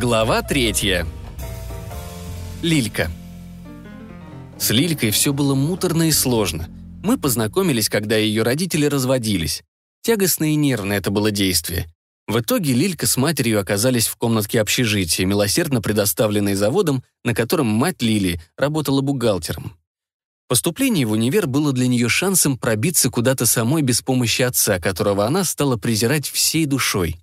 Глава третья. Лилька. С Лилькой все было муторно и сложно. Мы познакомились, когда ее родители разводились. Тягостно и нервно это было действие. В итоге Лилька с матерью оказались в комнатке общежития, милосердно предоставленной заводом, на котором мать Лили работала бухгалтером. Поступление в универ было для нее шансом пробиться куда-то самой без помощи отца, которого она стала презирать всей душой.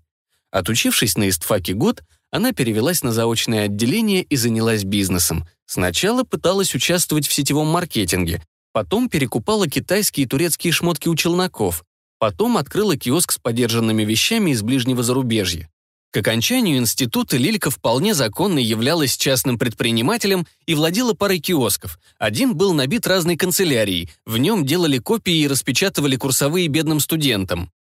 Отучившись на истфаке год, она перевелась на заочное отделение и занялась бизнесом. Сначала пыталась участвовать в сетевом маркетинге, потом перекупала китайские и турецкие шмотки у челноков, потом открыла киоск с подержанными вещами из ближнего зарубежья. К окончанию института Лилька вполне законно являлась частным предпринимателем и владела парой киосков. Один был набит разной канцелярией, в нем делали копии и распечатывали курсовые бедным студентам.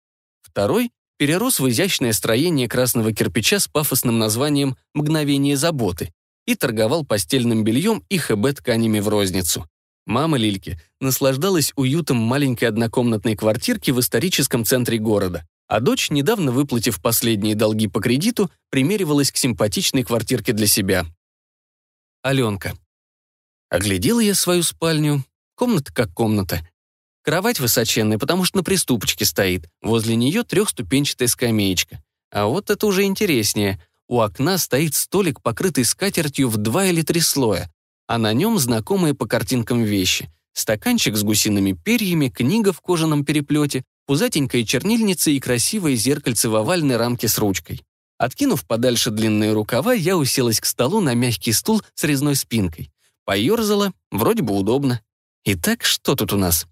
Второй перерос в изящное строение красного кирпича с пафосным названием «Мгновение заботы» и торговал постельным бельем и ХБ-тканями в розницу. Мама Лильки наслаждалась уютом маленькой однокомнатной квартирки в историческом центре города, а дочь, недавно выплатив последние долги по кредиту, примеривалась к симпатичной квартирке для себя. Аленка. Оглядела я свою спальню. Комната как комната. Кровать высоченная, потому что на приступочке стоит. Возле нее трехступенчатая скамеечка. А вот это уже интереснее. У окна стоит столик, покрытый скатертью в два или три слоя, а на нем знакомые по картинкам вещи. Стаканчик с гусиными перьями, книга в кожаном переплете, пузатенькая чернильница и красивое зеркальце в овальной рамке с ручкой. Откинув подальше длинные рукава, я уселась к столу на мягкий стул с резной спинкой. Поерзала, вроде бы удобно. Итак, что тут у нас?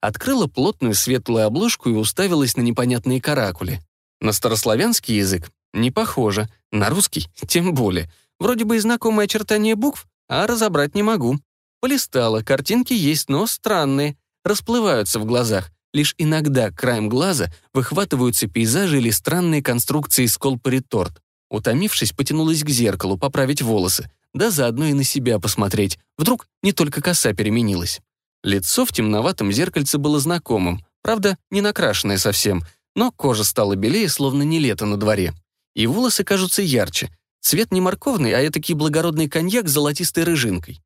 Открыла плотную светлую обложку и уставилась на непонятные каракули. На старославянский язык не похоже, на русский тем более. Вроде бы и знакомое очертание букв, а разобрать не могу. Полистала, картинки есть, но странные, расплываются в глазах. Лишь иногда краем глаза выхватываются пейзажи или странные конструкции из колпа-реторт. Утомившись, потянулась к зеркалу поправить волосы, да заодно и на себя посмотреть. Вдруг не только коса переменилась. Лицо в темноватом зеркальце было знакомым, правда, не накрашенное совсем, но кожа стала белее, словно не лето на дворе. И волосы кажутся ярче. Цвет не морковный, а этакий благородный коньяк с золотистой рыжинкой.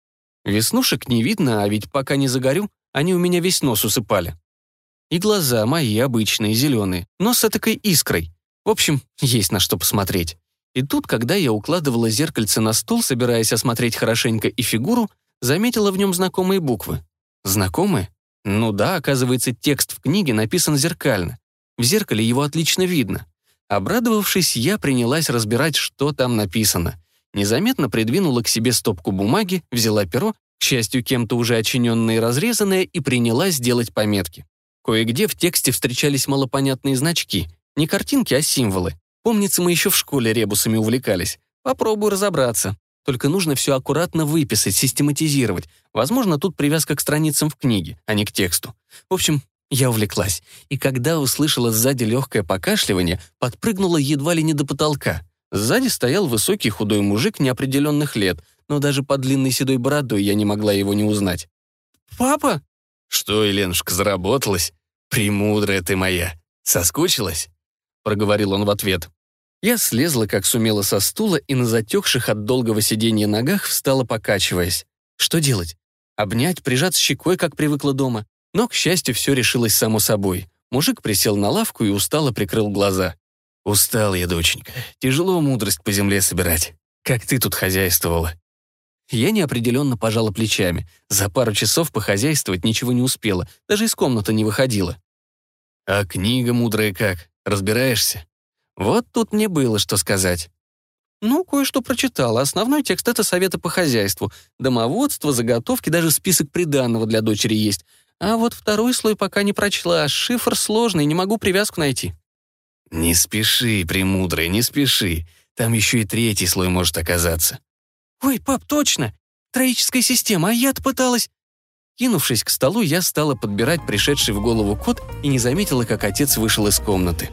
Веснушек не видно, а ведь пока не загорю, они у меня весь нос усыпали. И глаза мои обычные, зеленые, но с этакой искрой. В общем, есть на что посмотреть. И тут, когда я укладывала зеркальце на стол, собираясь осмотреть хорошенько и фигуру, заметила в нем знакомые буквы. Знакомые? Ну да, оказывается, текст в книге написан зеркально. В зеркале его отлично видно. Обрадовавшись, я принялась разбирать, что там написано. Незаметно придвинула к себе стопку бумаги, взяла перо, к счастью, кем-то уже очиненное и разрезанное, и принялась делать пометки. Кое-где в тексте встречались малопонятные значки. Не картинки, а символы. Помнится, мы еще в школе ребусами увлекались. Попробую разобраться. Только нужно все аккуратно выписать, систематизировать. Возможно, тут привязка к страницам в книге, а не к тексту. В общем, я увлеклась. И когда услышала сзади легкое покашливание, подпрыгнула едва ли не до потолка. Сзади стоял высокий худой мужик неопределенных лет, но даже под длинной седой бородой я не могла его не узнать. «Папа?» «Что, Еленушка, заработалась? Премудрая ты моя. Соскучилась?» Проговорил он в ответ. Я слезла, как сумела, со стула и на затекших от долгого сидения ногах встала, покачиваясь. Что делать? Обнять, прижаться щекой, как привыкла дома? Но, к счастью, все решилось само собой. Мужик присел на лавку и устало прикрыл глаза. «Устал я, доченька. Тяжело мудрость по земле собирать. Как ты тут хозяйствовала?» Я неопределенно пожала плечами. За пару часов похозяйствовать ничего не успела, даже из комнаты не выходила. «А книга мудрая как? Разбираешься?» Вот тут мне было что сказать. Ну, кое-что прочитала. Основной текст — это советы по хозяйству. Домоводство, заготовки, даже список приданного для дочери есть. А вот второй слой пока не прочла. Шифр сложный, не могу привязку найти. «Не спеши, премудрый, не спеши. Там еще и третий слой может оказаться». «Ой, пап, точно! Троическая система, а я-то пыталась...» Кинувшись к столу, я стала подбирать пришедший в голову код и не заметила, как отец вышел из комнаты.